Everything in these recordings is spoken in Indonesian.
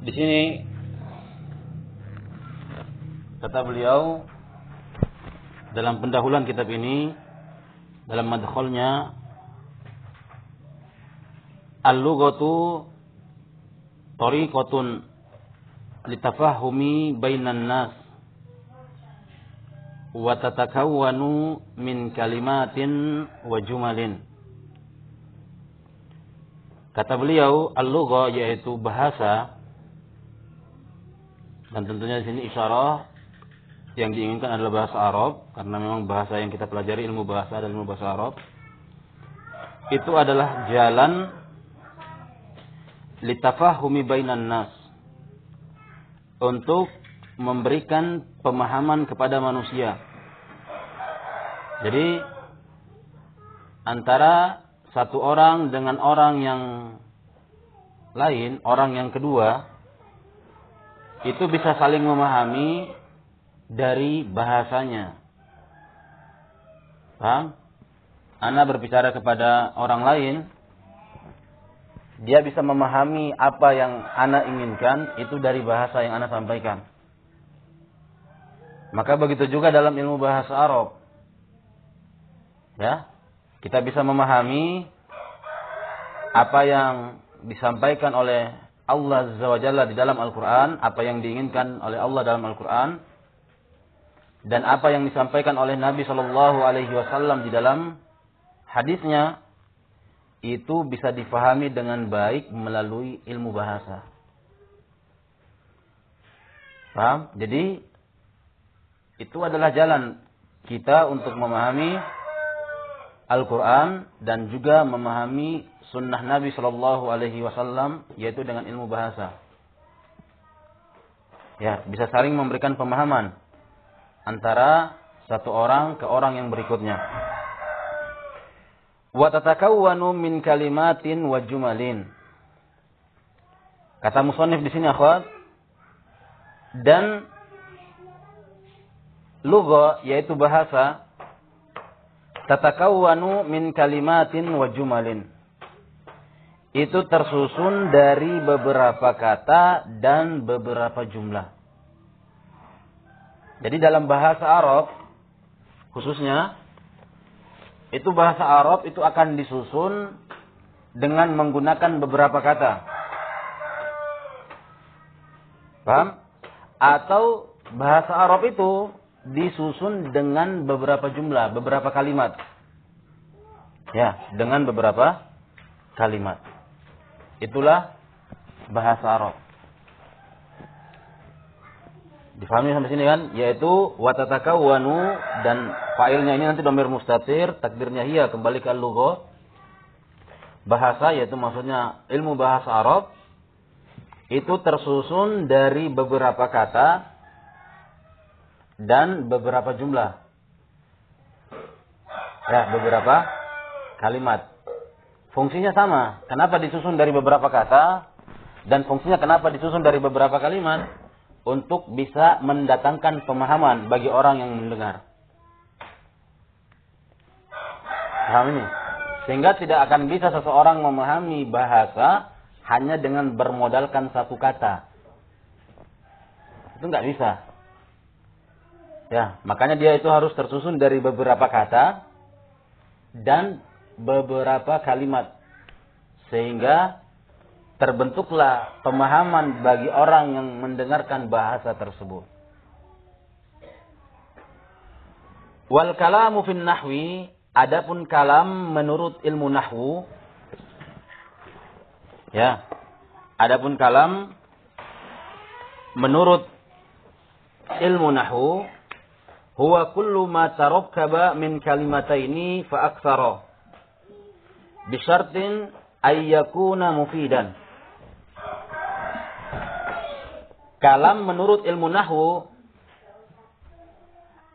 Di sini kata beliau dalam pendahuluan kitab ini dalam madkhalnya al-lughatu tariqatun litafahumi bainan nas wa tatakawwanu min kalimatin wa jumalin. Kata beliau, al-lugha yaitu bahasa dan tentunya di sini isyarah yang diinginkan adalah bahasa Arab karena memang bahasa yang kita pelajari ilmu bahasa dan ilmu bahasa Arab itu adalah jalan litafahumi bainan nas untuk memberikan pemahaman kepada manusia. Jadi antara satu orang dengan orang yang lain, orang yang kedua, itu bisa saling memahami dari bahasanya. Paham? Anda berbicara kepada orang lain, dia bisa memahami apa yang Anda inginkan itu dari bahasa yang Anda sampaikan. Maka begitu juga dalam ilmu bahasa Arab. Ya, kita bisa memahami apa yang disampaikan oleh Allah Azza wa Jalla di dalam Al-Quran, apa yang diinginkan oleh Allah dalam Al-Quran, dan apa yang disampaikan oleh Nabi Shallallahu Alaihi Wasallam di dalam hadisnya, itu bisa difahami dengan baik melalui ilmu bahasa. Paham? Jadi, itu adalah jalan kita untuk memahami Al-Quran dan juga memahami sunnah Nabi Shallallahu Alaihi Wasallam yaitu dengan ilmu bahasa. Ya, bisa saling memberikan pemahaman antara satu orang ke orang yang berikutnya. Wa tatakawwanu min kalimatin wa jumalin. Kata musannif di sini akhwat dan lugha yaitu bahasa tatakawwanu min kalimatin wa jumalin. Itu tersusun dari beberapa kata dan beberapa jumlah. Jadi dalam bahasa Arab khususnya itu bahasa Arab itu akan disusun dengan menggunakan beberapa kata. Paham? Atau bahasa Arab itu disusun dengan beberapa jumlah, beberapa kalimat. Ya, dengan beberapa kalimat. Itulah bahasa Arab. Difahami sampai sini kan? Yaitu watatakawwanu dan failnya ini nanti domir mustatir, takdirnya hiya kembali ke lugha. Bahasa yaitu maksudnya ilmu bahasa Arab itu tersusun dari beberapa kata dan beberapa jumlah. Ya, beberapa kalimat. Fungsinya sama. Kenapa disusun dari beberapa kata dan fungsinya kenapa disusun dari beberapa kalimat? Untuk bisa mendatangkan pemahaman bagi orang yang mendengar. Paham ini? Sehingga tidak akan bisa seseorang memahami bahasa hanya dengan bermodalkan satu kata. Itu nggak bisa. Ya, makanya dia itu harus tersusun dari beberapa kata dan beberapa kalimat. Sehingga terbentuklah pemahaman bagi orang yang mendengarkan bahasa tersebut. Wal kalamu fin nahwi, adapun kalam menurut ilmu nahwu ya. Adapun kalam menurut ilmu nahwu huwa kullu ma tarakkaba min kalimataini fa aktsara bi syartin ay yakuna mufidan kalam menurut ilmu nahwu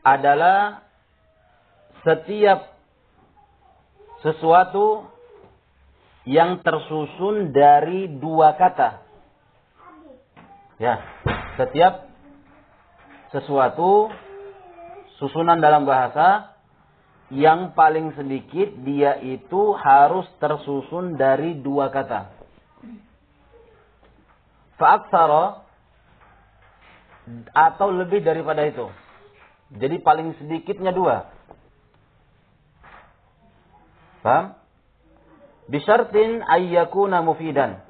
adalah setiap sesuatu yang tersusun dari dua kata. Ya, setiap sesuatu susunan dalam bahasa yang paling sedikit dia itu harus tersusun dari dua kata. fa'aksara atau lebih daripada itu. Jadi paling sedikitnya dua. Paham? Bisyartin ayyakuna mufidan.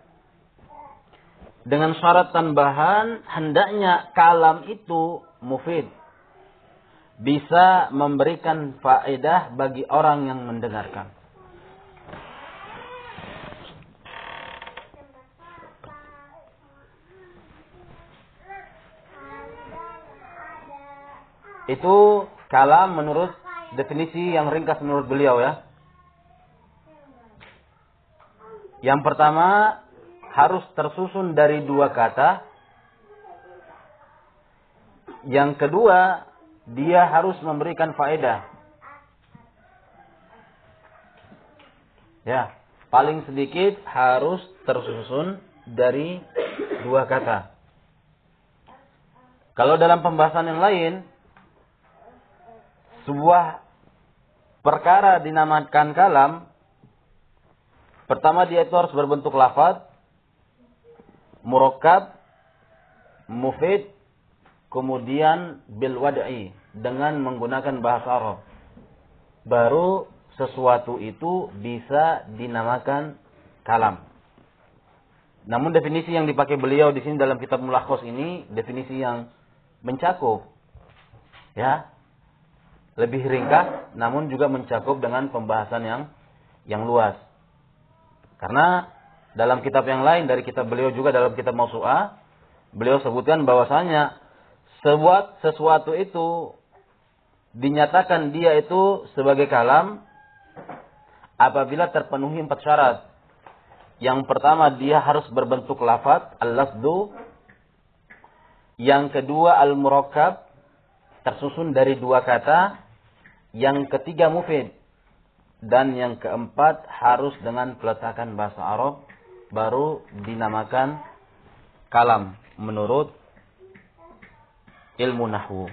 Dengan syarat tambahan, hendaknya kalam itu mufid. Bisa memberikan faedah bagi orang yang mendengarkan. Itu kalam menurut definisi yang ringkas menurut beliau ya. Yang pertama harus tersusun dari dua kata. Yang kedua, dia harus memberikan faedah. Ya, paling sedikit harus tersusun dari dua kata. Kalau dalam pembahasan yang lain, sebuah perkara dinamakan kalam, pertama dia itu harus berbentuk lafaz, murakkab, mufid, kemudian bil wad'i dengan menggunakan bahasa Arab. Baru sesuatu itu bisa dinamakan kalam. Namun definisi yang dipakai beliau di sini dalam kitab Mulakhos ini definisi yang mencakup ya lebih ringkas namun juga mencakup dengan pembahasan yang yang luas. Karena dalam kitab yang lain dari kitab beliau juga dalam kitab Mausu'ah, beliau sebutkan bahwasanya sebuah sesuatu itu dinyatakan dia itu sebagai kalam apabila terpenuhi empat syarat. Yang pertama dia harus berbentuk lafaz al-lafdu. Yang kedua al-murakkab tersusun dari dua kata yang ketiga mufid. Dan yang keempat harus dengan peletakan bahasa Arab baru dinamakan kalam menurut ilmu nahwu.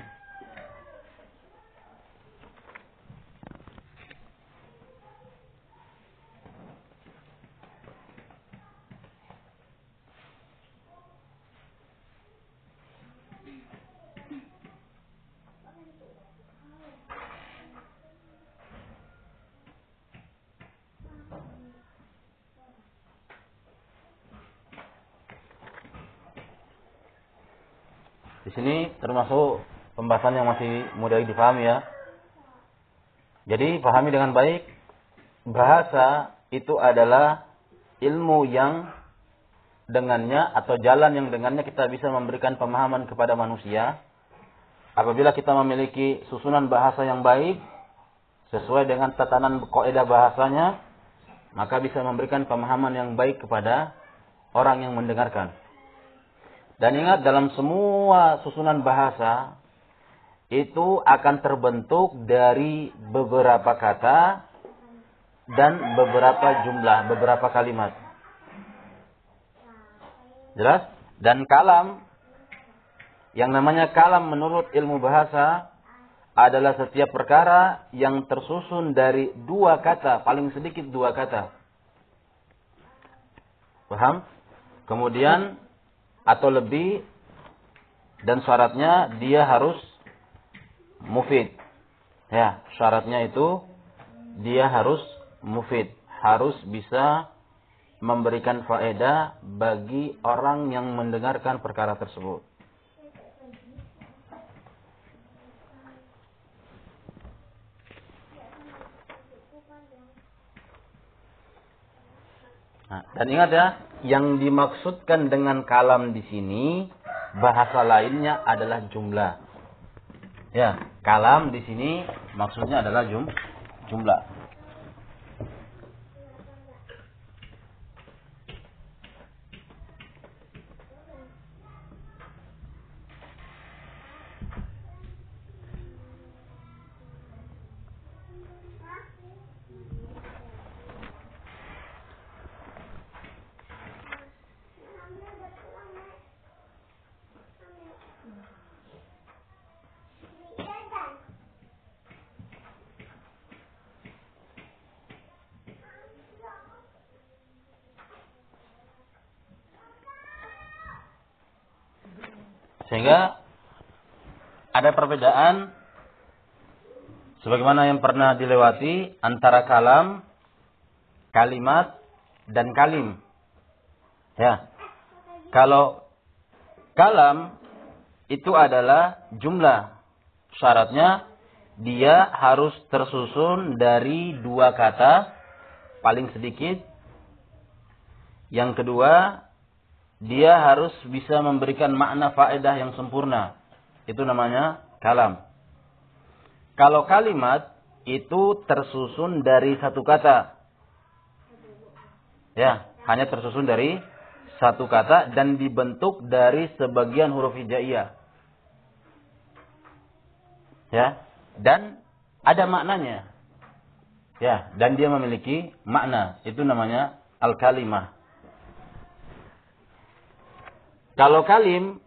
Di sini termasuk pembahasan yang masih mudah dipahami ya. Jadi pahami dengan baik bahasa itu adalah ilmu yang dengannya atau jalan yang dengannya kita bisa memberikan pemahaman kepada manusia. Apabila kita memiliki susunan bahasa yang baik sesuai dengan tatanan kaidah bahasanya, maka bisa memberikan pemahaman yang baik kepada orang yang mendengarkan. Dan ingat dalam semua susunan bahasa itu akan terbentuk dari beberapa kata dan beberapa jumlah, beberapa kalimat. Jelas? Dan kalam yang namanya kalam menurut ilmu bahasa adalah setiap perkara yang tersusun dari dua kata, paling sedikit dua kata. Paham? Kemudian atau lebih dan syaratnya dia harus mufid. Ya, syaratnya itu dia harus mufid, harus bisa memberikan faedah bagi orang yang mendengarkan perkara tersebut. Nah, dan ingat ya, yang dimaksudkan dengan kalam di sini bahasa lainnya adalah jumlah. Ya, kalam di sini maksudnya adalah jum, jumlah. Ada perbedaan sebagaimana yang pernah dilewati antara kalam, kalimat dan kalim. Ya. Kalau kalam itu adalah jumlah. Syaratnya dia harus tersusun dari dua kata paling sedikit. Yang kedua, dia harus bisa memberikan makna faedah yang sempurna. Itu namanya kalam. Kalau kalimat itu tersusun dari satu kata. Ya, hanya tersusun dari satu kata dan dibentuk dari sebagian huruf hijaiyah. Ya, dan ada maknanya. Ya, dan dia memiliki makna. Itu namanya al-kalimah. Kalau kalim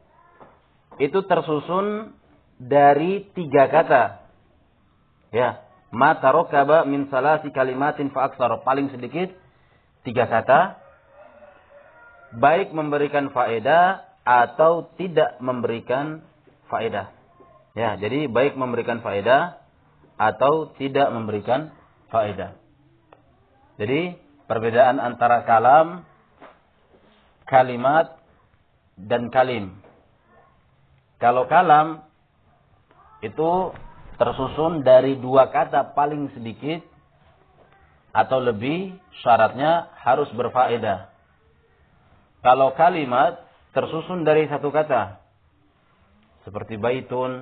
itu tersusun dari tiga kata. Ya, ma tarokaba min salasi kalimatin fa Paling sedikit tiga kata. Baik memberikan faedah atau tidak memberikan faedah. Ya, jadi baik memberikan faedah atau tidak memberikan faedah. Jadi perbedaan antara kalam, kalimat, dan kalim. Kalau kalam itu tersusun dari dua kata paling sedikit atau lebih syaratnya harus berfaedah. Kalau kalimat tersusun dari satu kata seperti baitun,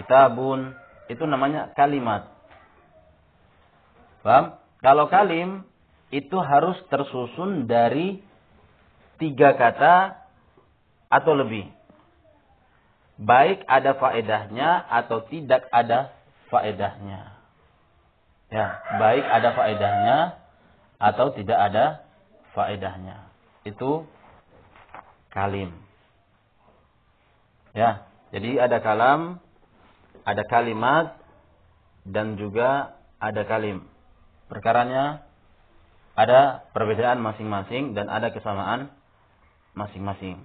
kitabun, itu namanya kalimat. Paham? Kalau kalim itu harus tersusun dari tiga kata atau lebih. Baik ada faedahnya atau tidak ada faedahnya. Ya, baik ada faedahnya atau tidak ada faedahnya. Itu kalim. Ya, jadi ada kalam, ada kalimat dan juga ada kalim. Perkaranya ada perbedaan masing-masing dan ada kesamaan masing-masing.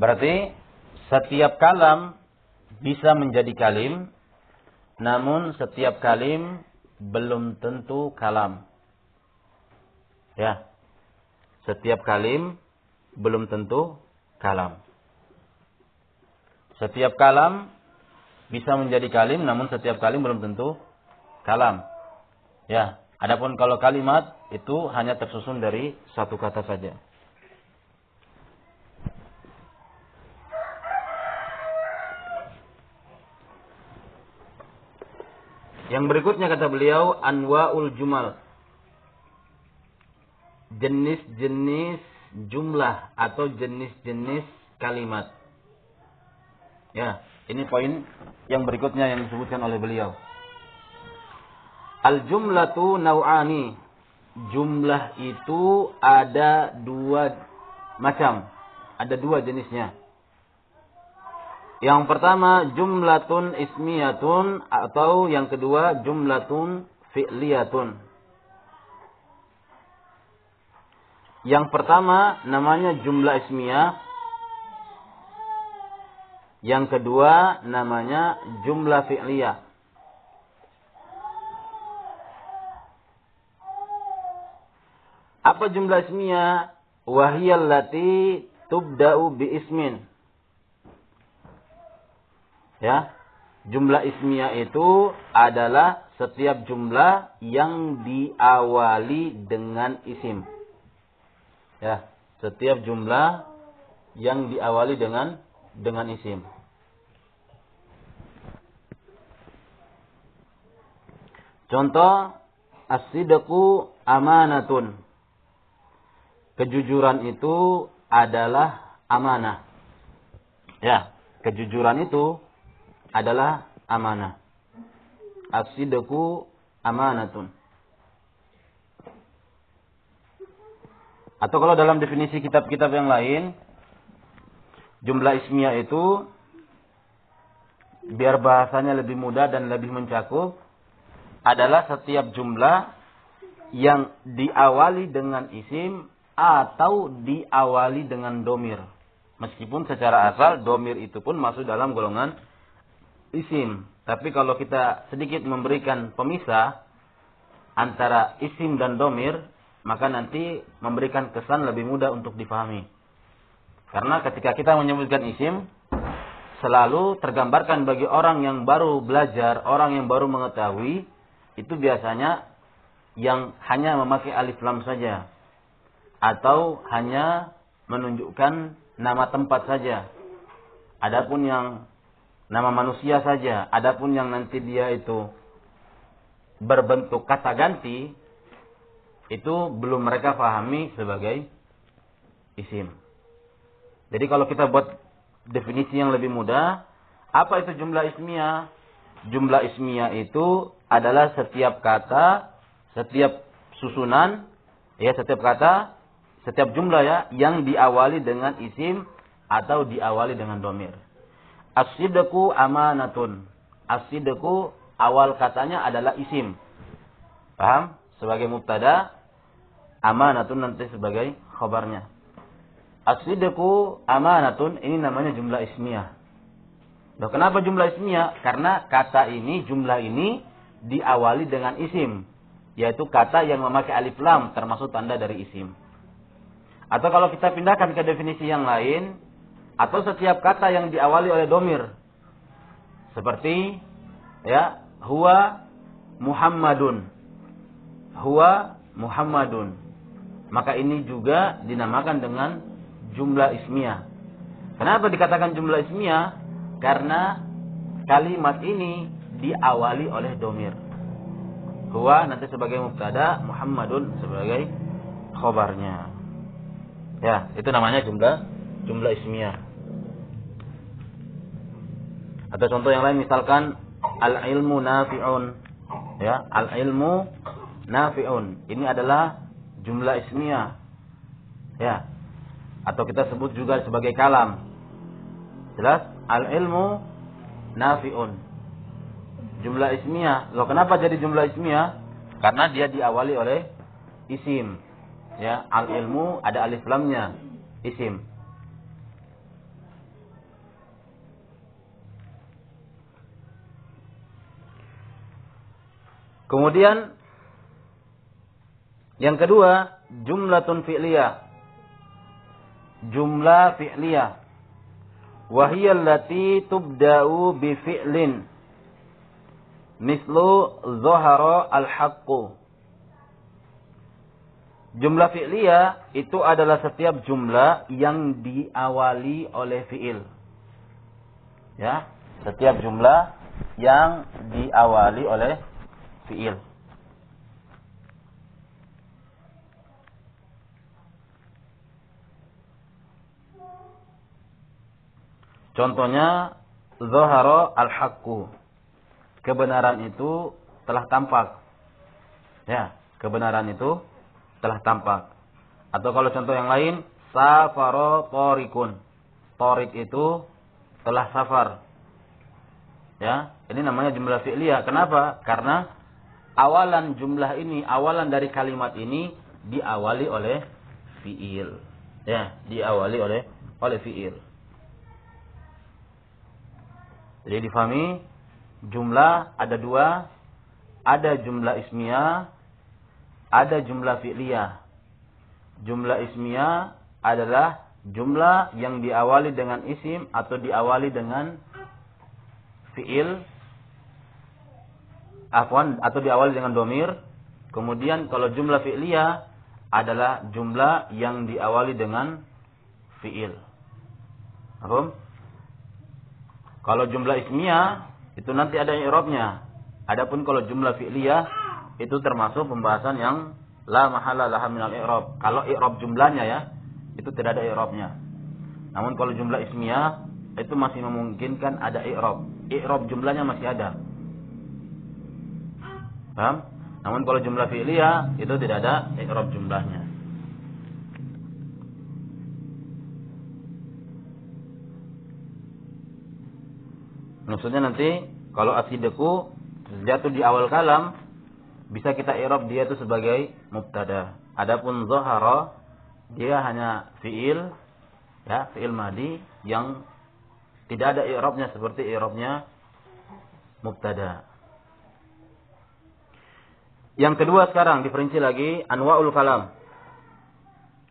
Berarti setiap kalam bisa menjadi kalim namun setiap kalim belum tentu kalam. Ya. Setiap kalim belum tentu kalam. Setiap kalam bisa menjadi kalim namun setiap kalim belum tentu kalam. Ya, adapun kalau kalimat itu hanya tersusun dari satu kata saja. Yang berikutnya kata beliau anwaul jumal. Jenis-jenis jumlah atau jenis-jenis kalimat. Ya, ini poin yang berikutnya yang disebutkan oleh beliau. Al jumlatu nau'ani. Jumlah itu ada dua macam. Ada dua jenisnya. Yang pertama jumlatun ismiyatun atau yang kedua jumlatun fi'liyatun. Yang pertama namanya jumlah ismiyah. Yang kedua namanya jumlah fi'liyah. Apa jumlah ismiyah? Wahiyallati tubda'u bi ismin Ya. Jumlah ismiyah itu adalah setiap jumlah yang diawali dengan isim. Ya, setiap jumlah yang diawali dengan dengan isim. Contoh as-sidqu amanatun. Kejujuran itu adalah amanah. Ya, kejujuran itu adalah amanah. As-sidqu amanatun. Atau kalau dalam definisi kitab-kitab yang lain, jumlah ismiyah itu biar bahasanya lebih mudah dan lebih mencakup adalah setiap jumlah yang diawali dengan isim atau diawali dengan domir. Meskipun secara asal domir itu pun masuk dalam golongan isim. Tapi kalau kita sedikit memberikan pemisah antara isim dan domir, maka nanti memberikan kesan lebih mudah untuk dipahami. Karena ketika kita menyebutkan isim, selalu tergambarkan bagi orang yang baru belajar, orang yang baru mengetahui, itu biasanya yang hanya memakai alif lam saja. Atau hanya menunjukkan nama tempat saja. Adapun yang nama manusia saja, adapun yang nanti dia itu berbentuk kata ganti, itu belum mereka pahami sebagai isim. Jadi kalau kita buat definisi yang lebih mudah, apa itu jumlah ismiyah? Jumlah ismiyah itu adalah setiap kata, setiap susunan, ya setiap kata, setiap jumlah ya yang diawali dengan isim atau diawali dengan domir. As-sidqu amanatun. As-sidqu awal katanya adalah isim. Paham? Sebagai mubtada, amanatun nanti sebagai khabarnya. As-sidqu amanatun ini namanya jumlah ismiyah. Loh, kenapa jumlah ismiyah? Karena kata ini, jumlah ini diawali dengan isim. Yaitu kata yang memakai alif lam termasuk tanda dari isim. Atau kalau kita pindahkan ke definisi yang lain, atau setiap kata yang diawali oleh domir. Seperti, ya, huwa Muhammadun. Huwa Muhammadun. Maka ini juga dinamakan dengan jumlah ismiyah. Kenapa dikatakan jumlah ismiyah? Karena kalimat ini diawali oleh domir. Huwa nanti sebagai mubtada, Muhammadun sebagai khobarnya. Ya, itu namanya jumlah jumlah ismiyah. Atau contoh yang lain misalkan al ilmu nafi'un. Ya, al ilmu nafi'un. Ini adalah jumlah ismiyah. Ya. Atau kita sebut juga sebagai kalam. Jelas? Al-ilmu nafi'un. Jumlah ismiyah. Loh kenapa jadi jumlah ismiyah? Karena dia diawali oleh isim. Ya, al-ilmu ada alif lamnya. Isim. Kemudian yang kedua, jumlatun fi'liyah. Jumlah fi'liyah wahiyya allati tubda'u bi fi'lin mislu zahara al-haqqu Jumlah fi'liyah itu adalah setiap jumlah yang diawali oleh fi'il. Ya, setiap jumlah yang diawali oleh fi'il. Contohnya zahara al-haqqu. Kebenaran itu telah tampak. Ya, kebenaran itu telah tampak. Atau kalau contoh yang lain, safaro torikun. Torik itu telah safar. Ya, ini namanya jumlah fi'liyah. Kenapa? Karena awalan jumlah ini, awalan dari kalimat ini diawali oleh fi'il. Ya, diawali oleh oleh fi'il. Jadi difahami jumlah ada dua, ada jumlah ismiyah, ada jumlah fi'liyah. Jumlah ismiyah adalah jumlah yang diawali dengan isim atau diawali dengan fi'il afwan atau diawali dengan domir. Kemudian kalau jumlah fi'liyah adalah jumlah yang diawali dengan fi'il. Paham? Kalau jumlah ismiyah itu nanti ada i'rabnya. Adapun kalau jumlah fi'liyah itu termasuk pembahasan yang la mahala laha minal i'rab. Kalau i'rab jumlahnya ya, itu tidak ada i'rabnya. Namun kalau jumlah ismiyah itu masih memungkinkan ada i'rab. I'rab jumlahnya masih ada. Paham? Namun kalau jumlah fi'liyah itu tidak ada i'rab jumlahnya. Maksudnya nanti kalau asideku jatuh di awal kalam bisa kita i'rab dia itu sebagai mubtada. Adapun zahara dia hanya fiil ya, fiil madi yang tidak ada i'rabnya seperti i'rabnya mubtada. Yang kedua sekarang diperinci lagi anwaul kalam.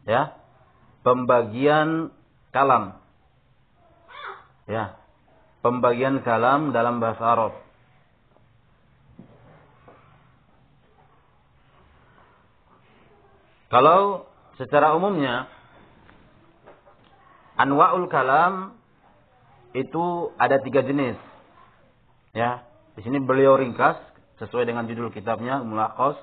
Ya. Pembagian kalam. Ya. Pembagian kalam dalam bahasa Arab. Kalau secara umumnya anwaul kalam itu ada tiga jenis. Ya, di sini beliau ringkas sesuai dengan judul kitabnya Mulaqas.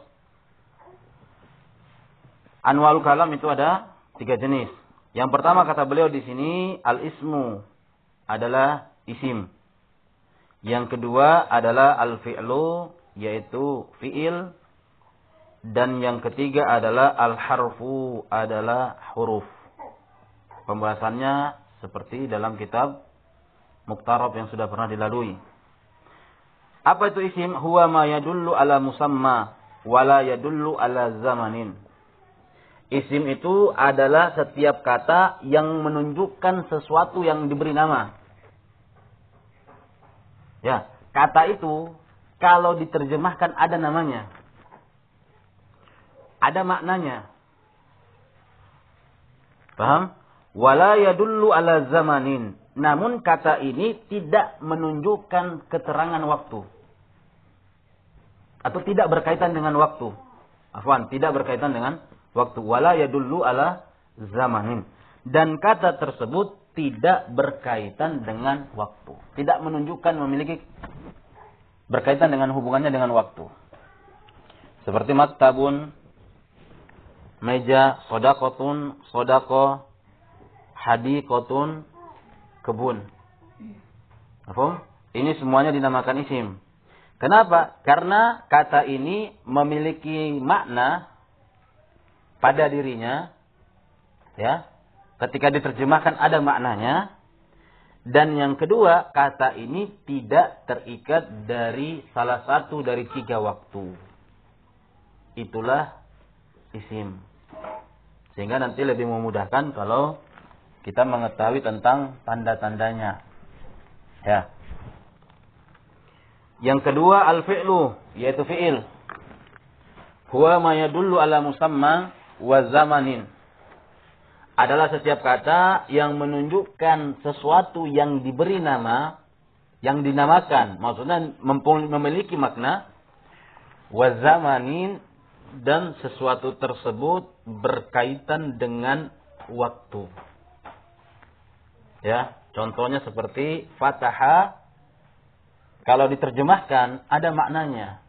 Anwaul kalam itu ada tiga jenis. Yang pertama kata beliau di sini al-ismu adalah isim. Yang kedua adalah al-fi'lu yaitu fi'il dan yang ketiga adalah al-harfu adalah huruf. Pembahasannya seperti dalam kitab Muktarab yang sudah pernah dilalui. Apa itu isim? Huwa ma yadullu ala musamma wala yadullu ala zamanin. Isim itu adalah setiap kata yang menunjukkan sesuatu yang diberi nama. Ya, kata itu kalau diterjemahkan ada namanya ada maknanya. Paham? Wala yadullu ala zamanin. Namun kata ini tidak menunjukkan keterangan waktu. Atau tidak berkaitan dengan waktu. Afwan, tidak berkaitan dengan waktu. Wala yadullu ala zamanin. Dan kata tersebut tidak berkaitan dengan waktu. Tidak menunjukkan memiliki berkaitan dengan hubungannya dengan waktu. Seperti maktabun, meja, sodakotun, sodako, hadikotun, kebun. Apa? Ini semuanya dinamakan isim. Kenapa? Karena kata ini memiliki makna pada dirinya, ya. Ketika diterjemahkan ada maknanya. Dan yang kedua, kata ini tidak terikat dari salah satu dari tiga waktu. Itulah isim. Sehingga nanti lebih memudahkan kalau kita mengetahui tentang tanda-tandanya. Ya. Yang kedua al-fi'lu, yaitu fi'il. Huwa ma yadullu ala musamma wa zamanin. Adalah setiap kata yang menunjukkan sesuatu yang diberi nama, yang dinamakan, maksudnya memiliki makna wa zamanin dan sesuatu tersebut berkaitan dengan waktu. Ya, contohnya seperti fataha kalau diterjemahkan ada maknanya.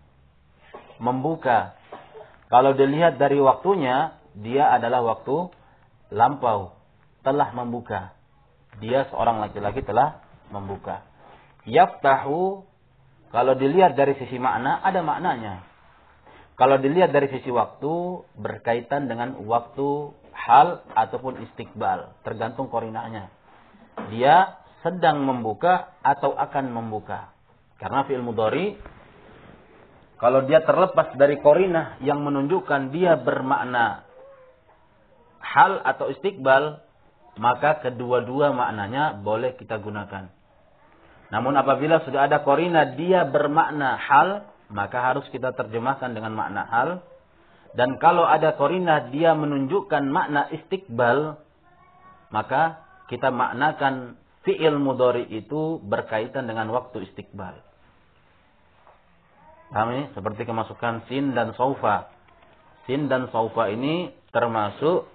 Membuka. Kalau dilihat dari waktunya, dia adalah waktu lampau, telah membuka. Dia seorang laki-laki telah membuka. Yaftahu kalau dilihat dari sisi makna ada maknanya. Kalau dilihat dari sisi waktu, berkaitan dengan waktu hal ataupun istiqbal. Tergantung korinanya. Dia sedang membuka atau akan membuka. Karena fi'il mudhari kalau dia terlepas dari korinah yang menunjukkan dia bermakna hal atau istiqbal, maka kedua-dua maknanya boleh kita gunakan. Namun apabila sudah ada korina dia bermakna hal, maka harus kita terjemahkan dengan makna hal. Dan kalau ada korinah dia menunjukkan makna istiqbal, maka kita maknakan fi'il mudori itu berkaitan dengan waktu istiqbal. Kami seperti kemasukan sin dan saufa. Sin dan saufa ini termasuk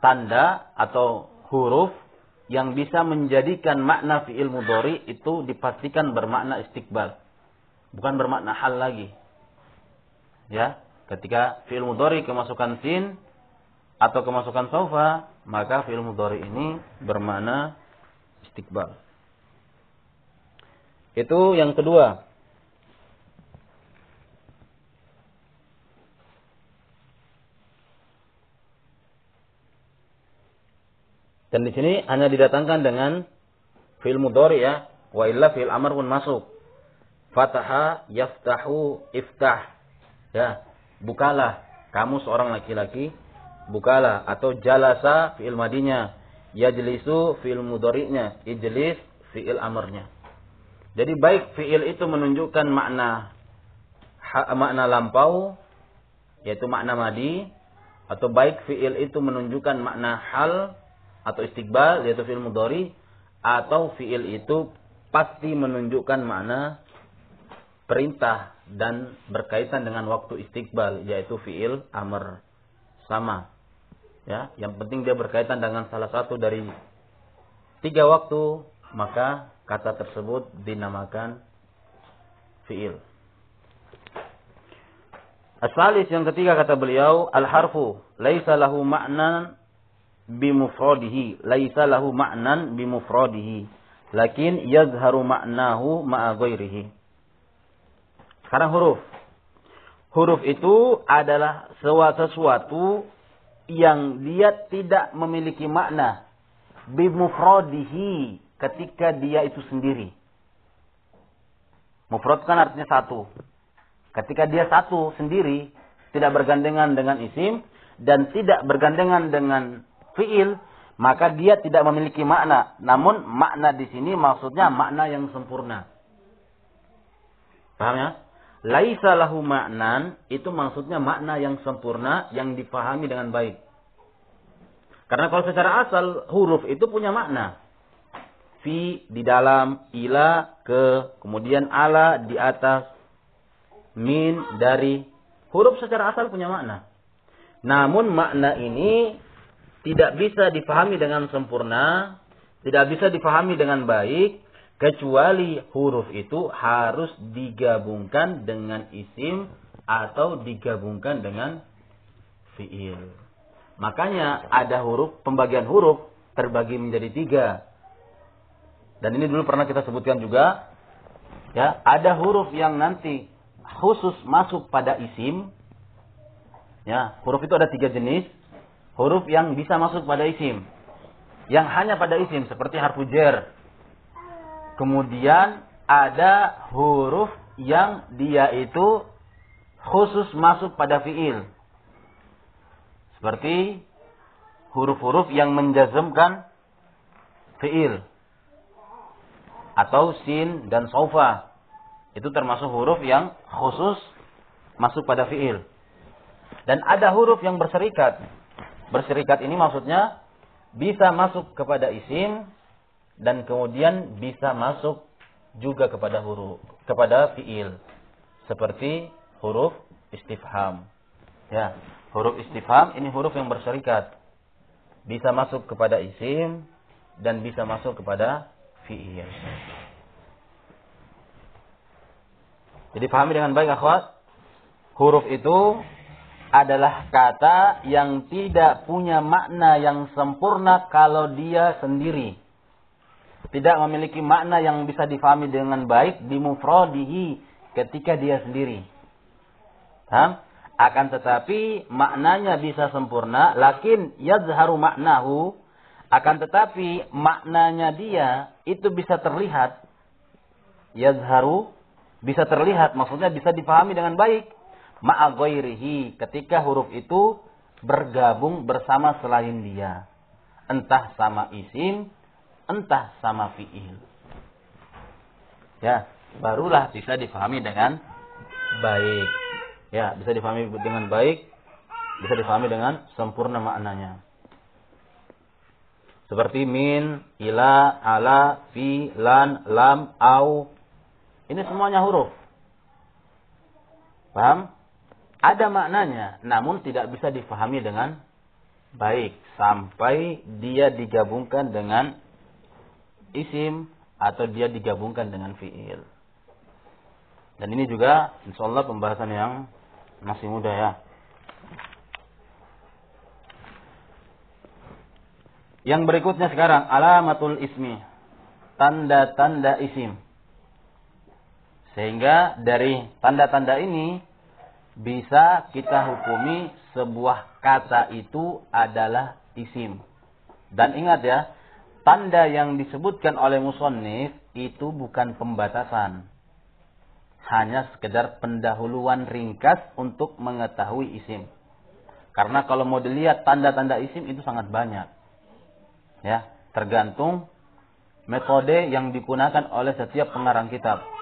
tanda atau huruf yang bisa menjadikan makna fi'il mudori itu dipastikan bermakna istiqbal bukan bermakna hal lagi. Ya, ketika fi'il mudhari kemasukan sin atau kemasukan saufa, maka fi'il mudhari ini bermakna istiqbal. Itu yang kedua. Dan di sini hanya didatangkan dengan Fi'il mudhari ya. Wa illa fi'il amr pun masuk. Fataha yaftahu iftah. Ya, bukalah kamu seorang laki-laki bukalah atau jalasa fi'il madinya yajlisu fi'il mudhari'nya ijlis fi'il amrnya jadi baik fi'il itu menunjukkan makna makna lampau yaitu makna madi atau baik fi'il itu menunjukkan makna hal atau istiqbal yaitu fi'il mudhari atau fi'il itu pasti menunjukkan makna perintah dan berkaitan dengan waktu istiqbal yaitu fi'il amr sama. Ya yang penting dia berkaitan dengan salah satu dari tiga waktu maka kata tersebut dinamakan fiil. Asalis yang ketiga kata beliau al-harfu laisa lahu ma'nan bimufradihi laisa lahu ma'nan bimufradihi lakin yazharu ma'nahu ma'a ghairihi. Sekarang huruf. Huruf itu adalah sesuatu yang dia tidak memiliki makna. Bimufrodihi ketika dia itu sendiri. Mufrad kan artinya satu. Ketika dia satu sendiri, tidak bergandengan dengan isim dan tidak bergandengan dengan fiil, maka dia tidak memiliki makna. Namun makna di sini maksudnya makna yang sempurna. Paham ya? Laisa lahu ma'nan itu maksudnya makna yang sempurna yang dipahami dengan baik. Karena kalau secara asal huruf itu punya makna. Fi di dalam, ila ke, kemudian ala di atas, min dari. Huruf secara asal punya makna. Namun makna ini tidak bisa dipahami dengan sempurna, tidak bisa dipahami dengan baik Kecuali huruf itu harus digabungkan dengan isim atau digabungkan dengan fiil. Makanya ada huruf, pembagian huruf terbagi menjadi tiga. Dan ini dulu pernah kita sebutkan juga. Ya, ada huruf yang nanti khusus masuk pada isim. Ya, huruf itu ada tiga jenis. Huruf yang bisa masuk pada isim. Yang hanya pada isim seperti harfu jer, Kemudian ada huruf yang dia itu khusus masuk pada fiil. Seperti huruf-huruf yang menjazmkan fiil. Atau sin dan sofa. Itu termasuk huruf yang khusus masuk pada fiil. Dan ada huruf yang berserikat. Berserikat ini maksudnya bisa masuk kepada isim dan kemudian bisa masuk juga kepada huruf kepada fiil seperti huruf istifham. Ya, huruf istifham ini huruf yang berserikat. Bisa masuk kepada isim dan bisa masuk kepada fiil. Jadi pahami dengan baik akhwat. Huruf itu adalah kata yang tidak punya makna yang sempurna kalau dia sendiri tidak memiliki makna yang bisa difahami dengan baik di mufradihi ketika dia sendiri. Ha? Akan tetapi maknanya bisa sempurna, lakin yazharu maknahu akan tetapi maknanya dia itu bisa terlihat yazharu bisa terlihat maksudnya bisa difahami dengan baik ma'a ketika huruf itu bergabung bersama selain dia entah sama isim entah sama fiil. Ya, barulah bisa difahami dengan baik. Ya, bisa difahami dengan baik, bisa difahami dengan sempurna maknanya. Seperti min, ila, ala, fi, lan, lam, au. Ini semuanya huruf. Paham? Ada maknanya, namun tidak bisa difahami dengan baik sampai dia digabungkan dengan isim atau dia digabungkan dengan fiil. Dan ini juga insya Allah pembahasan yang masih muda ya. Yang berikutnya sekarang alamatul ismi. Tanda-tanda isim. Sehingga dari tanda-tanda ini bisa kita hukumi sebuah kata itu adalah isim. Dan ingat ya, tanda yang disebutkan oleh musonif itu bukan pembatasan. Hanya sekedar pendahuluan ringkas untuk mengetahui isim. Karena kalau mau dilihat tanda-tanda isim itu sangat banyak. Ya, tergantung metode yang digunakan oleh setiap pengarang kitab.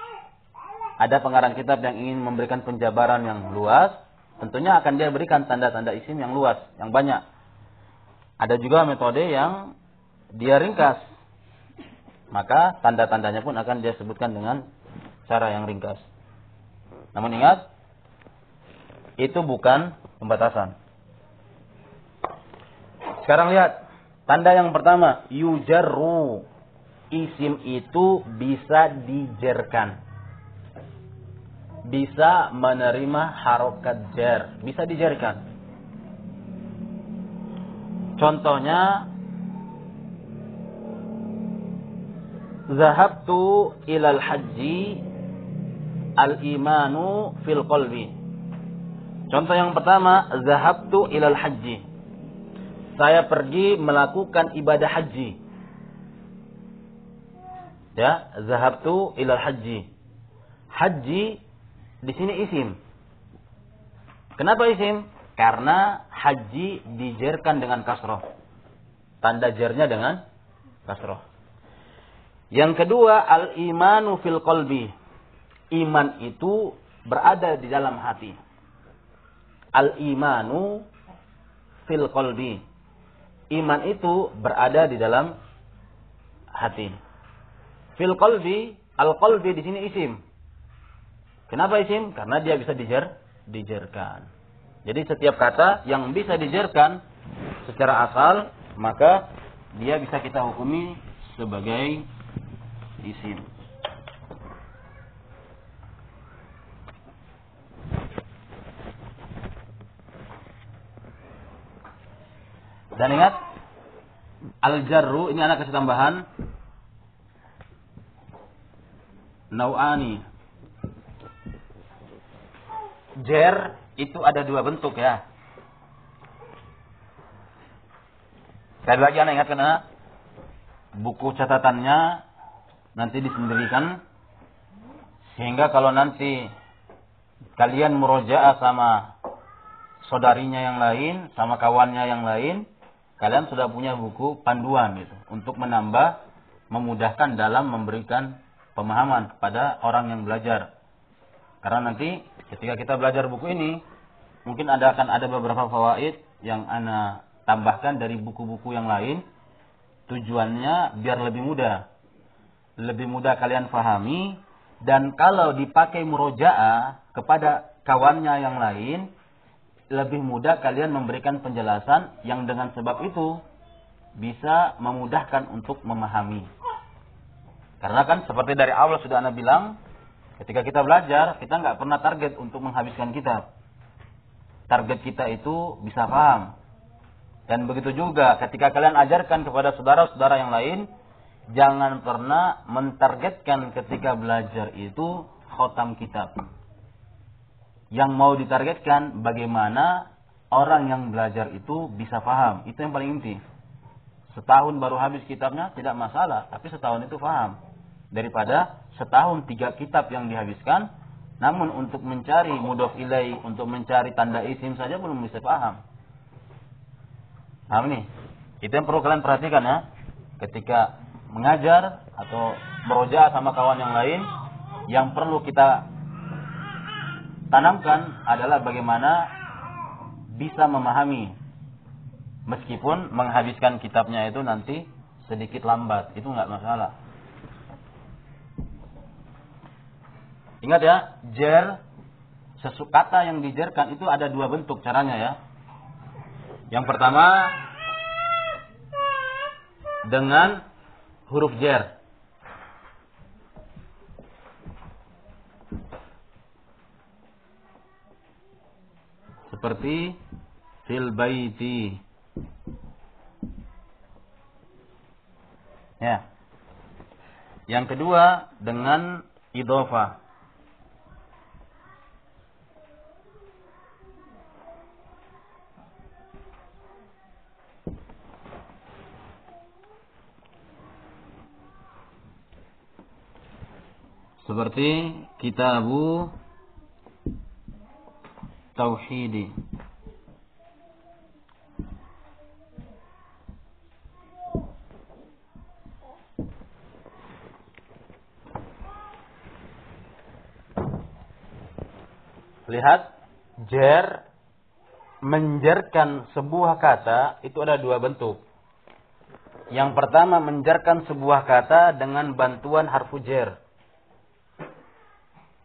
Ada pengarang kitab yang ingin memberikan penjabaran yang luas, tentunya akan dia berikan tanda-tanda isim yang luas, yang banyak. Ada juga metode yang dia ringkas. Maka tanda-tandanya pun akan dia sebutkan dengan cara yang ringkas. Namun ingat, itu bukan pembatasan. Sekarang lihat, tanda yang pertama, yujarru isim itu bisa dijerkan. Bisa menerima harokat jer. Bisa dijerkan. Contohnya, Zahabtu ilal haji al-imanu fil qalbi. Contoh yang pertama, Zahabtu ilal haji. Saya pergi melakukan ibadah haji Ya, zahabtu ilal haji. Haji di sini isim. Kenapa isim? Karena haji dijerkan dengan kasroh. Tanda jernya dengan kasroh. Yang kedua, al-imanu fil qalbi. Iman itu berada di dalam hati. Al-imanu fil qalbi. Iman itu berada di dalam hati. Fil qalbi, al qalbi di sini isim. Kenapa isim? Karena dia bisa dijer, dijerkan. Jadi setiap kata yang bisa dijerkan secara asal, maka dia bisa kita hukumi sebagai isim. Dan ingat, al-jarru ini anak kasih tambahan nau'ani. Jer itu ada dua bentuk ya. Sekali lagi anda ingat karena buku catatannya nanti disendirikan sehingga kalau nanti kalian murojaah sama saudarinya yang lain, sama kawannya yang lain, kalian sudah punya buku panduan gitu untuk menambah memudahkan dalam memberikan pemahaman kepada orang yang belajar. Karena nanti ketika kita belajar buku ini, mungkin ada akan ada beberapa fawaid yang ana tambahkan dari buku-buku yang lain. Tujuannya biar lebih mudah. Lebih mudah kalian fahami dan kalau dipakai murojaah kepada kawannya yang lain, lebih mudah kalian memberikan penjelasan yang dengan sebab itu bisa memudahkan untuk memahami. Karena kan seperti dari awal sudah Anda bilang, ketika kita belajar, kita nggak pernah target untuk menghabiskan kitab. Target kita itu bisa paham. Dan begitu juga ketika kalian ajarkan kepada saudara-saudara yang lain, jangan pernah mentargetkan ketika belajar itu khotam kitab. Yang mau ditargetkan bagaimana orang yang belajar itu bisa paham. Itu yang paling inti. Setahun baru habis kitabnya tidak masalah, tapi setahun itu paham daripada setahun tiga kitab yang dihabiskan. Namun untuk mencari mudof ilai untuk mencari tanda isim saja belum bisa paham. Paham nih? Itu yang perlu kalian perhatikan ya. Ketika mengajar atau beroja sama kawan yang lain yang perlu kita tanamkan adalah bagaimana bisa memahami. Meskipun menghabiskan kitabnya itu nanti sedikit lambat itu nggak masalah Ingat ya, jer sesuatu kata yang dijerkan itu ada dua bentuk caranya ya. Yang pertama dengan huruf jer. Seperti fil baiti. Ya. Yang kedua dengan idofah. Seperti kitabu tauhidi. Lihat jer menjerkan sebuah kata itu ada dua bentuk. Yang pertama menjerkan sebuah kata dengan bantuan harfu jer.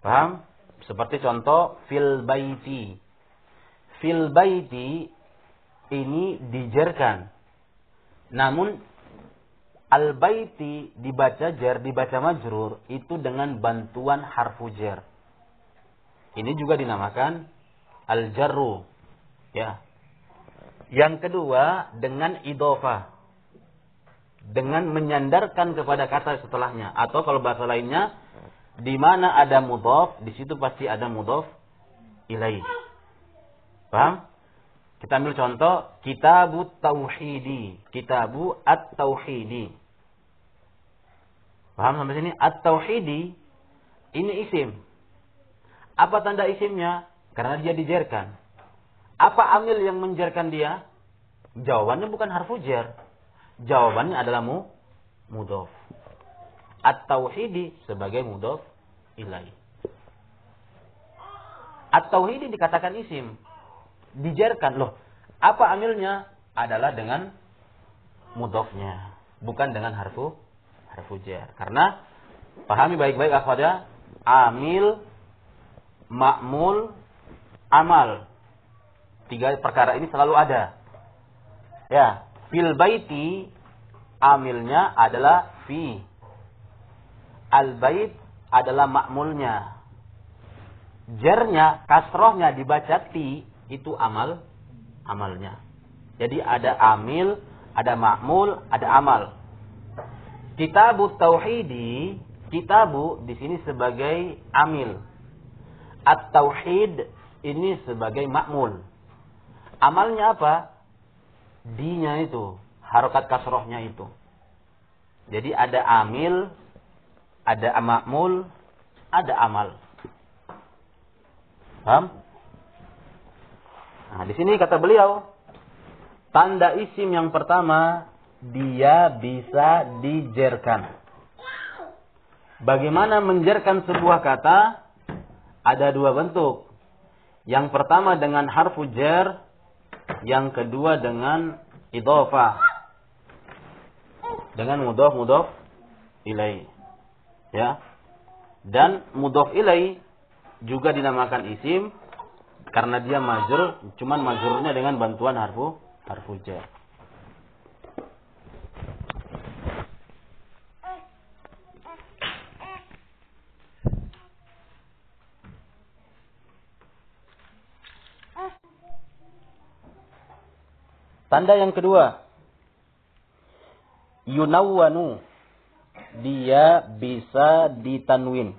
Paham? Seperti contoh fil baiti. Fil baiti ini dijerkan. Namun al baiti dibaca jer, dibaca majrur itu dengan bantuan harfu jer. Ini juga dinamakan al-jarru. Ya. Yang kedua dengan idofa. Dengan menyandarkan kepada kata setelahnya atau kalau bahasa lainnya di mana ada mudhof, di situ pasti ada mudhof ilaih. Paham? Kita ambil contoh kitabu tauhidi, kitabu at-tauhidi. Paham sampai sini? At-tauhidi ini isim. Apa tanda isimnya? Karena dia dijerkan. Apa amil yang menjerkan dia? Jawabannya bukan harfu jer. Jawabannya adalah mu, mudof. At-tauhidi sebagai mudof ilai. At-tauhidi dikatakan isim. Dijerkan. Loh, apa amilnya? Adalah dengan mudofnya. Bukan dengan harfu harfu jer. Karena pahami baik-baik akhwada, amil makmul, amal. Tiga perkara ini selalu ada. Ya, fil baiti amilnya adalah fi. Al bait adalah makmulnya. Jernya, kasrohnya dibaca ti, itu amal, amalnya. Jadi ada amil, ada makmul, ada amal. Kitabu tauhidi, kitabu di sini sebagai amil At-tauhid ini sebagai makmul. Amalnya apa? Dinya itu, harokat kasrohnya itu. Jadi ada amil, ada makmul, ada amal. Paham? Nah, di sini kata beliau, tanda isim yang pertama dia bisa dijerkan. Bagaimana menjerkan sebuah kata? ada dua bentuk. Yang pertama dengan harfu jar, yang kedua dengan idhofah. Dengan mudhof mudhof ilai. Ya. Dan mudhof ilai juga dinamakan isim karena dia majrur, cuman majrurnya dengan bantuan harfu harfu jar. Tanda yang kedua. Yunawwanu. Dia bisa ditanwin.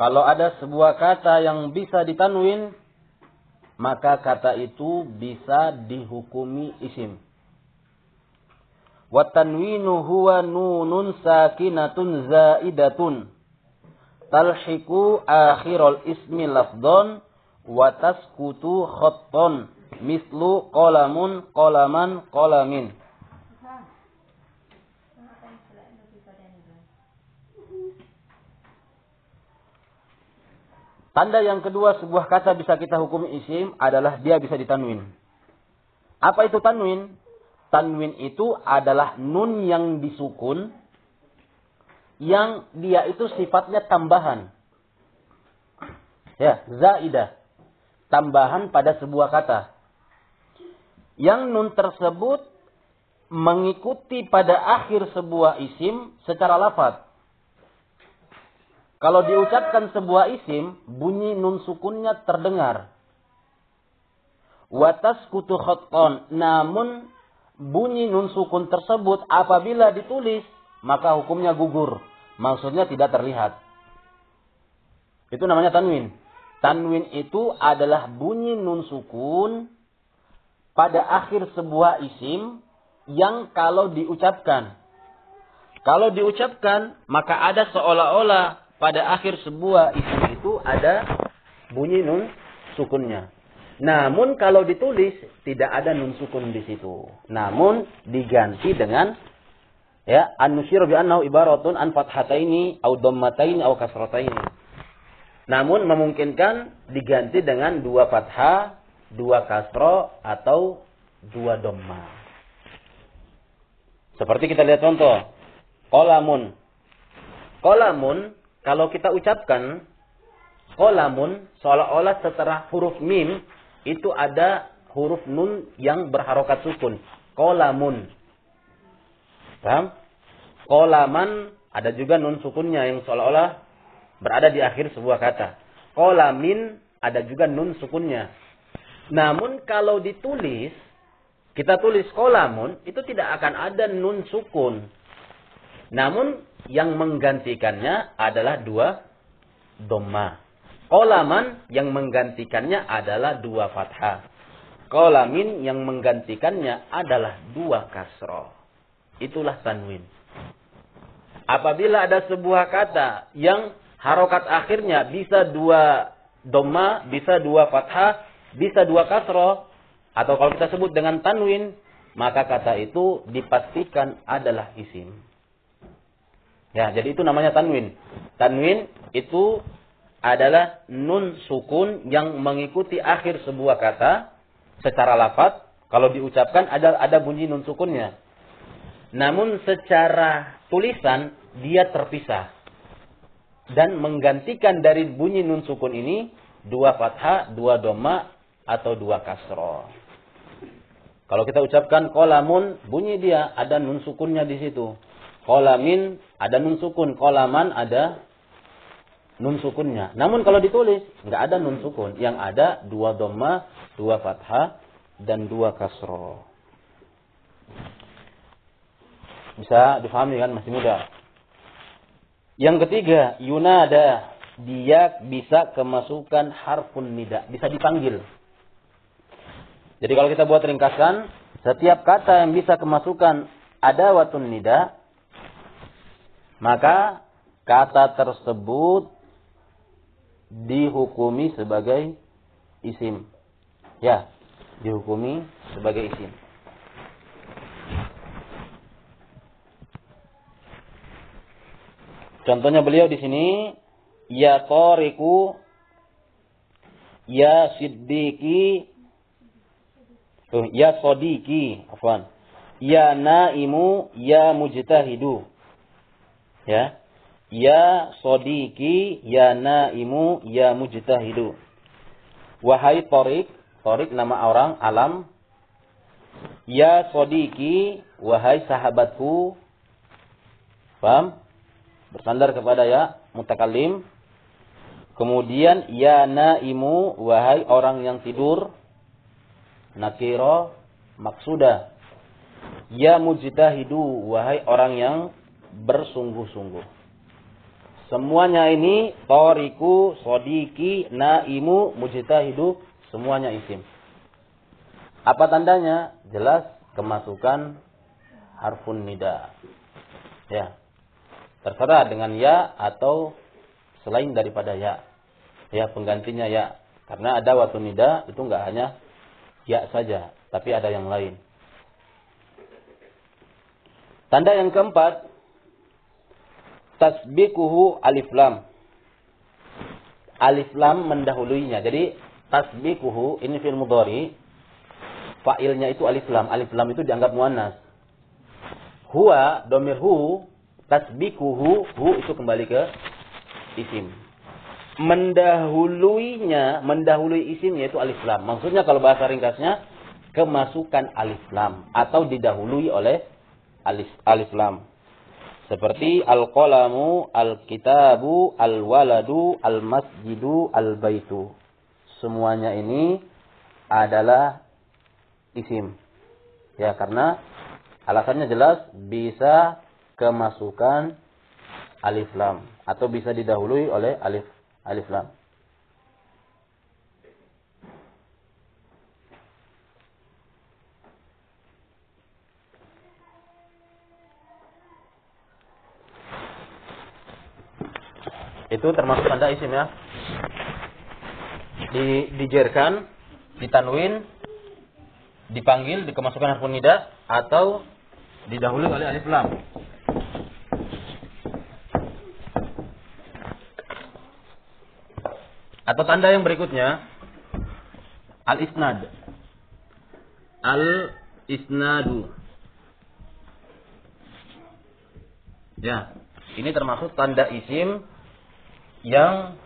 Kalau ada sebuah kata yang bisa ditanwin, maka kata itu bisa dihukumi isim. Watanwinu huwa nunun sakinatun zaidatun. Talhiku akhirul ismi lafdon. Wataskutu khotton mislu qalamun qalaman qalamin Tanda yang kedua sebuah kata bisa kita hukum isim adalah dia bisa ditanwin. Apa itu tanwin? Tanwin itu adalah nun yang disukun yang dia itu sifatnya tambahan. Ya, zaidah. Tambahan pada sebuah kata yang nun tersebut mengikuti pada akhir sebuah isim secara lafaz. Kalau diucapkan sebuah isim, bunyi nun sukunnya terdengar. Watas kutu khoton. Namun, bunyi nun sukun tersebut apabila ditulis, maka hukumnya gugur. Maksudnya tidak terlihat. Itu namanya tanwin. Tanwin itu adalah bunyi nun sukun pada akhir sebuah isim yang kalau diucapkan Kalau diucapkan, maka ada seolah-olah pada akhir sebuah isim itu ada bunyi nun sukunnya. Namun kalau ditulis tidak ada nun sukun di situ. Namun diganti dengan ya an-nusyiru bi annahu ibaratun an fathataini au dhammataini au kasrataini. Namun memungkinkan diganti dengan dua fathah, dua kasro atau dua dhamma. Seperti kita lihat contoh. Qolamun. Qolamun kalau kita ucapkan qolamun seolah-olah setelah huruf mim itu ada huruf nun yang berharokat sukun. Qolamun. Paham? Kolaman ada juga nun sukunnya yang seolah-olah berada di akhir sebuah kata. Kolamin ada juga nun sukunnya. Namun kalau ditulis, kita tulis kolamun, itu tidak akan ada nun sukun. Namun yang menggantikannya adalah dua doma. Kolaman yang menggantikannya adalah dua fathah. Kolamin yang menggantikannya adalah dua kasroh. Itulah tanwin. Apabila ada sebuah kata yang harokat akhirnya bisa dua doma, bisa dua fathah, bisa dua kasroh, atau kalau kita sebut dengan tanwin, maka kata itu dipastikan adalah isim. Ya, jadi itu namanya tanwin. Tanwin itu adalah nun sukun yang mengikuti akhir sebuah kata secara lafaz. Kalau diucapkan ada ada bunyi nun sukunnya. Namun secara tulisan dia terpisah. Dan menggantikan dari bunyi nun sukun ini dua fathah, dua doma atau dua kasroh. Kalau kita ucapkan kolamun, bunyi dia ada nun sukunnya di situ. Kolamin ada nun sukun, kolaman ada nun sukunnya. Namun kalau ditulis nggak ada nun sukun, yang ada dua doma, dua fathah dan dua kasroh. Bisa difahami kan masih muda. Yang ketiga, yunada. Dia bisa kemasukan harfun nida. Bisa dipanggil. Jadi kalau kita buat ringkasan, setiap kata yang bisa kemasukan ada watun nida, maka kata tersebut dihukumi sebagai isim. Ya, dihukumi sebagai isim. Contohnya beliau di sini ya tariku ya siddiqi ya sodiki afwan ya naimu ya mujtahidu ya ya sodiki ya naimu ya mujtahidu wahai torik torik nama orang alam ya sodiki wahai sahabatku paham bersandar kepada ya mutakalim. Kemudian ya naimu wahai orang yang tidur. Nakiro maksuda. Ya mujtahidu wahai orang yang bersungguh-sungguh. Semuanya ini toriku, sodiki, naimu, mujtahidu, semuanya isim. Apa tandanya? Jelas kemasukan harfun nida. Ya. Terserah dengan ya atau selain daripada ya. Ya penggantinya ya. Karena ada waktu nida itu enggak hanya ya saja, tapi ada yang lain. Tanda yang keempat, tasbikuhu alif lam. Alif lam mendahuluinya. Jadi tasbikuhu ini fil mudhari. Fa'ilnya itu alif lam. Alif lam itu dianggap muannas. Huwa domir hu tasbikuhu hu itu kembali ke isim mendahuluinya mendahului isimnya itu alif lam maksudnya kalau bahasa ringkasnya kemasukan alif lam atau didahului oleh alif alif lam seperti al-qalamu, al-kitabu, al-waladu, al-masjidu, al-baitu. Semuanya ini adalah isim. Ya, karena alasannya jelas bisa kemasukan alif lam atau bisa didahului oleh alif alif lam. Itu termasuk tanda isim ya. Di, dijerkan, ditanwin, dipanggil, dikemasukan harfun nida atau didahului oleh alif lam. Atau tanda yang berikutnya al-isnad. Al-isnadu. Ya, ini termasuk tanda isim yang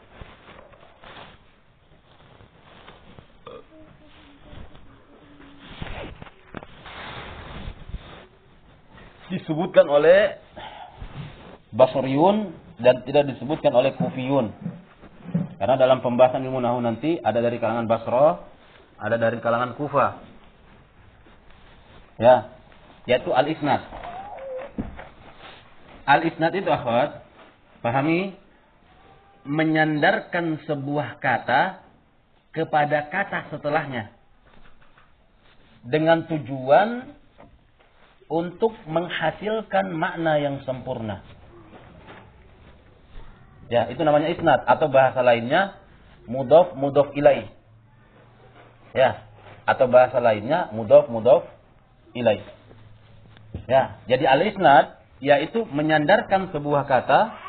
disebutkan oleh Basriyun dan tidak disebutkan oleh Kufiyun. Karena dalam pembahasan ilmu nahu nanti ada dari kalangan Basra, ada dari kalangan Kufa. Ya, yaitu al-isnad. Al-isnad itu akhwat, pahami menyandarkan sebuah kata kepada kata setelahnya dengan tujuan untuk menghasilkan makna yang sempurna. Ya, itu namanya isnad atau bahasa lainnya mudhof mudhof ilai. Ya, atau bahasa lainnya mudhof mudhof ilai. Ya, jadi al-isnad yaitu menyandarkan sebuah kata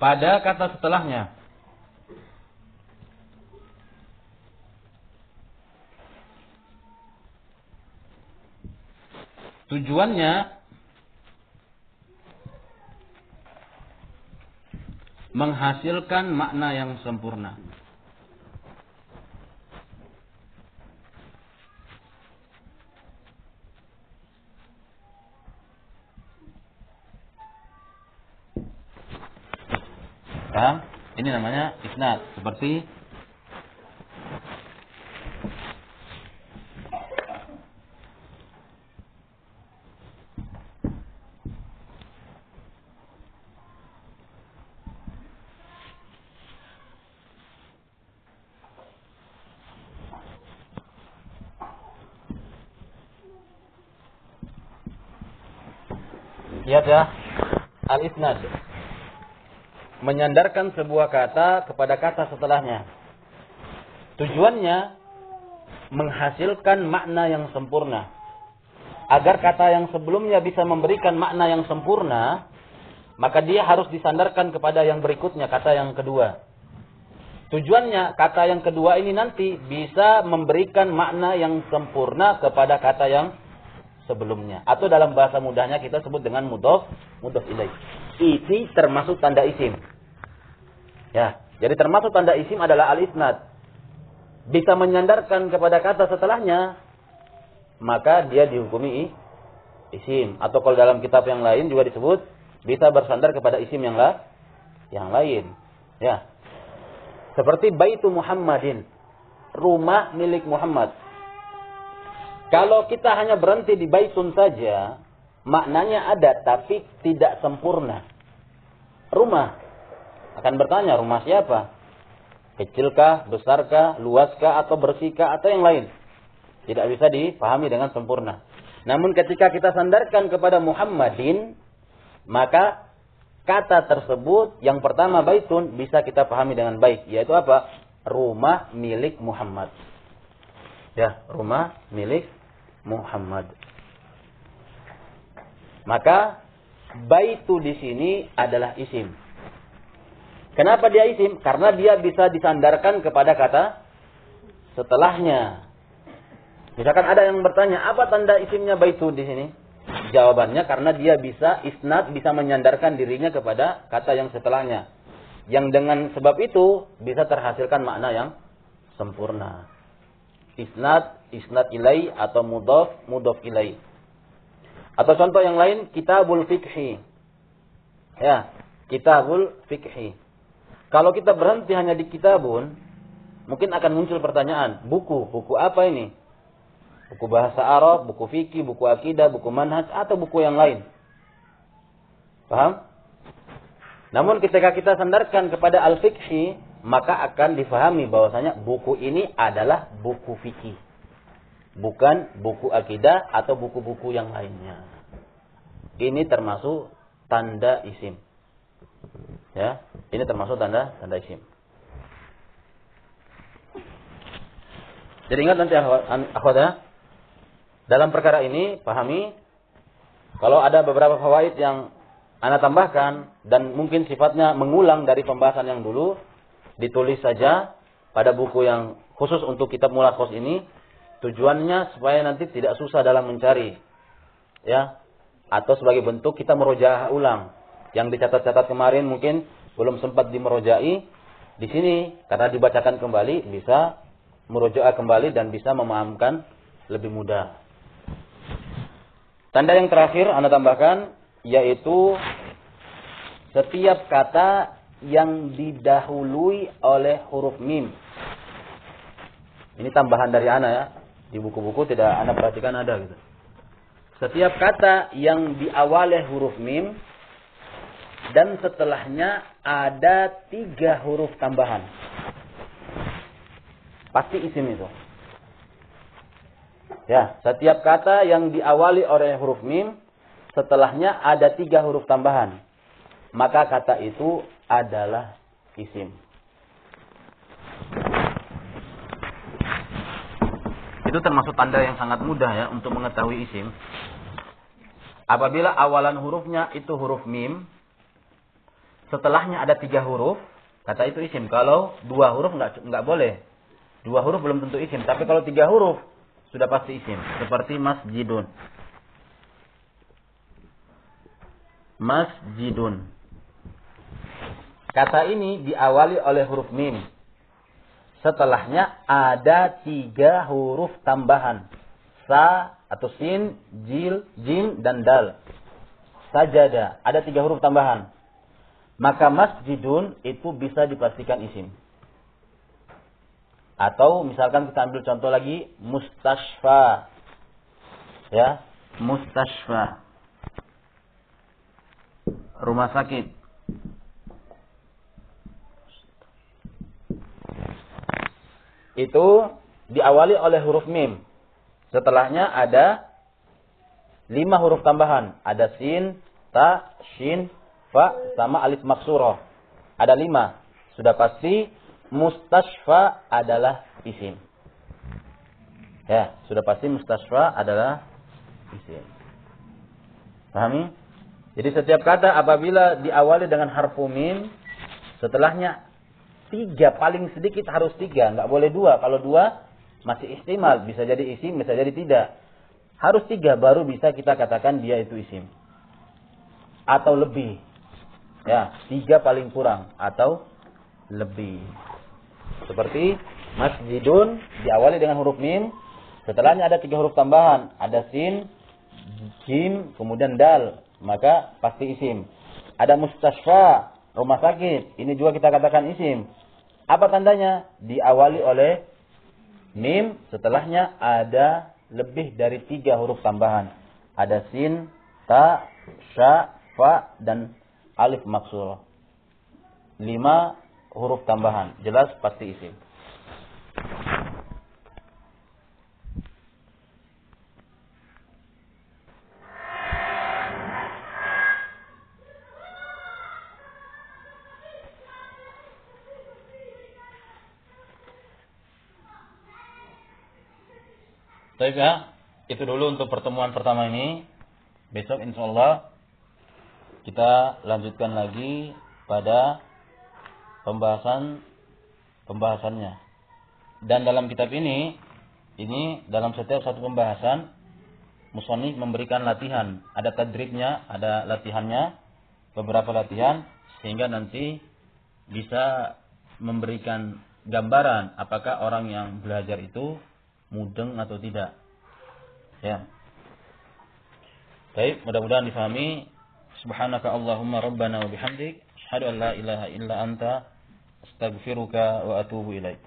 pada kata setelahnya. Tujuannya menghasilkan makna yang sempurna. Paham? Ini namanya isnad. Seperti ya. Al-isnad. Menyandarkan sebuah kata kepada kata setelahnya. Tujuannya menghasilkan makna yang sempurna. Agar kata yang sebelumnya bisa memberikan makna yang sempurna, maka dia harus disandarkan kepada yang berikutnya, kata yang kedua. Tujuannya kata yang kedua ini nanti bisa memberikan makna yang sempurna kepada kata yang sebelumnya. Atau dalam bahasa mudahnya kita sebut dengan mudof, mudof ilaih. Ini termasuk tanda isim. Ya, jadi termasuk tanda isim adalah al-isnad. Bisa menyandarkan kepada kata setelahnya, maka dia dihukumi isim. Atau kalau dalam kitab yang lain juga disebut bisa bersandar kepada isim yang la, yang lain. Ya. Seperti baitu Muhammadin, rumah milik Muhammad. Kalau kita hanya berhenti di baitun saja, maknanya ada tapi tidak sempurna. Rumah. Akan bertanya, rumah siapa? Kecilkah, besarkah, luaskah, atau bersihkah, atau yang lain. Tidak bisa dipahami dengan sempurna. Namun ketika kita sandarkan kepada Muhammadin, maka kata tersebut yang pertama baitun bisa kita pahami dengan baik. Yaitu apa? Rumah milik Muhammad. Ya, rumah milik Muhammad. Maka baitu di sini adalah isim. Kenapa dia isim? Karena dia bisa disandarkan kepada kata setelahnya. Misalkan ada yang bertanya, apa tanda isimnya baitu di sini? Jawabannya karena dia bisa isnad bisa menyandarkan dirinya kepada kata yang setelahnya. Yang dengan sebab itu bisa terhasilkan makna yang sempurna isnad, isnad ilai atau mudhof, mudhof ilai. Atau contoh yang lain kitabul fikhi. Ya, kitabul fikhi. Kalau kita berhenti hanya di kitabun, mungkin akan muncul pertanyaan, buku, buku apa ini? Buku bahasa Arab, buku fikih, buku akidah, buku manhaj atau buku yang lain. Paham? Namun ketika kita sandarkan kepada al-fikhi, maka akan difahami bahwasanya buku ini adalah buku fikih. Bukan buku akidah atau buku-buku yang lainnya. Ini termasuk tanda isim. Ya, ini termasuk tanda tanda isim. Jadi ingat nanti akhwat dalam perkara ini pahami kalau ada beberapa fawaid yang Anda tambahkan dan mungkin sifatnya mengulang dari pembahasan yang dulu, ditulis saja pada buku yang khusus untuk kitab mulakos ini. Tujuannya supaya nanti tidak susah dalam mencari. Ya. Atau sebagai bentuk kita merojah ulang. Yang dicatat-catat kemarin mungkin belum sempat dimerojai. Di sini karena dibacakan kembali bisa merujuk kembali dan bisa memahamkan lebih mudah. Tanda yang terakhir Anda tambahkan yaitu setiap kata yang didahului oleh huruf mim. Ini tambahan dari Anda ya. Di buku-buku tidak Anda perhatikan ada gitu. Setiap kata yang diawali huruf mim dan setelahnya ada tiga huruf tambahan. Pasti isim itu. Ya, setiap kata yang diawali oleh huruf mim, setelahnya ada tiga huruf tambahan. Maka kata itu adalah isim. Itu termasuk tanda yang sangat mudah ya untuk mengetahui isim. Apabila awalan hurufnya itu huruf mim, setelahnya ada tiga huruf, kata itu isim. Kalau dua huruf nggak nggak boleh. Dua huruf belum tentu isim. Tapi kalau tiga huruf, sudah pasti isim. Seperti masjidun. Masjidun. Kata ini diawali oleh huruf mim. Setelahnya ada tiga huruf tambahan. Sa atau sin, jil, jim, dan dal. Sajada. Ada tiga huruf tambahan. Maka masjidun itu bisa dipastikan isim. Atau misalkan kita ambil contoh lagi mustashfa. Ya, mustashfa. Rumah sakit. Itu diawali oleh huruf mim. Setelahnya ada lima huruf tambahan. Ada sin, ta, shin, fa, sama alif maksuroh. Ada lima. Sudah pasti mustashfa adalah isim. Ya, sudah pasti mustashfa adalah isim. Pahami? Jadi setiap kata apabila diawali dengan harfu mim, setelahnya tiga, paling sedikit harus tiga, nggak boleh dua. Kalau dua masih istimal, bisa jadi isim, bisa jadi tidak. Harus tiga baru bisa kita katakan dia itu isim. Atau lebih. Ya, tiga paling kurang atau lebih. Seperti masjidun diawali dengan huruf mim, setelahnya ada tiga huruf tambahan, ada sin, jim, kemudian dal, maka pasti isim. Ada mustasfa, rumah sakit, ini juga kita katakan isim. Apa tandanya? Diawali oleh mim, setelahnya ada lebih dari tiga huruf tambahan. Ada sin, ta, sya, fa, dan alif maksur. Lima huruf tambahan. Jelas pasti isim. Baik ya, itu dulu untuk pertemuan pertama ini. Besok insya Allah kita lanjutkan lagi pada pembahasan pembahasannya. Dan dalam kitab ini, ini dalam setiap satu pembahasan, musonif memberikan latihan. Ada tadribnya, ada latihannya, beberapa latihan, sehingga nanti bisa memberikan gambaran apakah orang yang belajar itu mudeng atau tidak. Ya. Baik, mudah-mudahan difahami. Subhanaka Allahumma rabbana wa bihamdik. Asyhadu an la ilaha illa anta astaghfiruka wa atubu ilaik.